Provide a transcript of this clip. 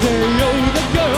They are the girls.